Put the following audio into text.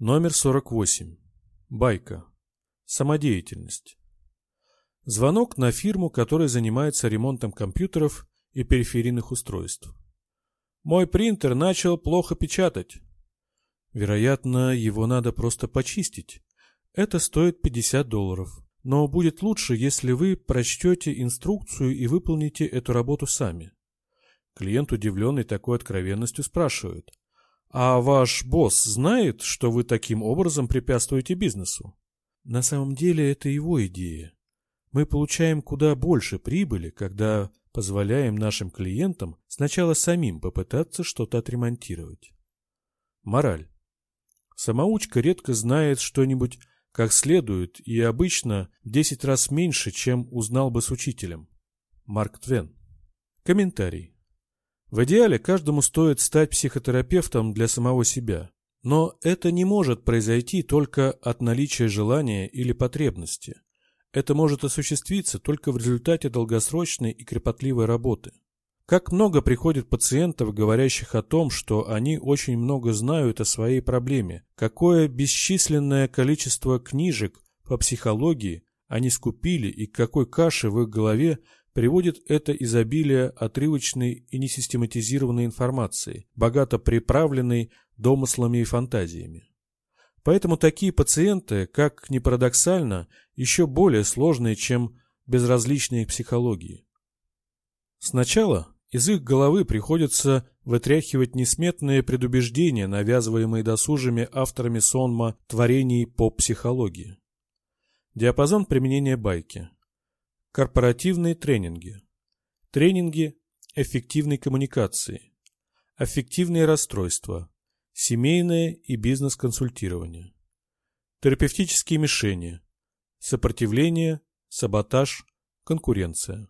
Номер 48. Байка. Самодеятельность. Звонок на фирму, которая занимается ремонтом компьютеров и периферийных устройств. Мой принтер начал плохо печатать. Вероятно, его надо просто почистить. Это стоит 50 долларов. Но будет лучше, если вы прочтете инструкцию и выполните эту работу сами. Клиент, удивленный такой откровенностью, спрашивает. А ваш босс знает, что вы таким образом препятствуете бизнесу? На самом деле это его идея. Мы получаем куда больше прибыли, когда позволяем нашим клиентам сначала самим попытаться что-то отремонтировать. Мораль. Самоучка редко знает что-нибудь как следует и обычно в 10 раз меньше, чем узнал бы с учителем. Марк Твен. Комментарий. В идеале каждому стоит стать психотерапевтом для самого себя. Но это не может произойти только от наличия желания или потребности. Это может осуществиться только в результате долгосрочной и кропотливой работы. Как много приходит пациентов, говорящих о том, что они очень много знают о своей проблеме, какое бесчисленное количество книжек по психологии они скупили и к какой каше в их голове приводит это изобилие отрывочной и несистематизированной информации, богато приправленной домыслами и фантазиями. Поэтому такие пациенты, как ни парадоксально, еще более сложные, чем безразличные к психологии. Сначала из их головы приходится вытряхивать несметные предубеждения, навязываемые досужими авторами сонма творений по психологии. Диапазон применения байки. Корпоративные тренинги. Тренинги эффективной коммуникации. Аффективные расстройства. Семейное и бизнес-консультирование. Терапевтические мишени. Сопротивление, саботаж, конкуренция.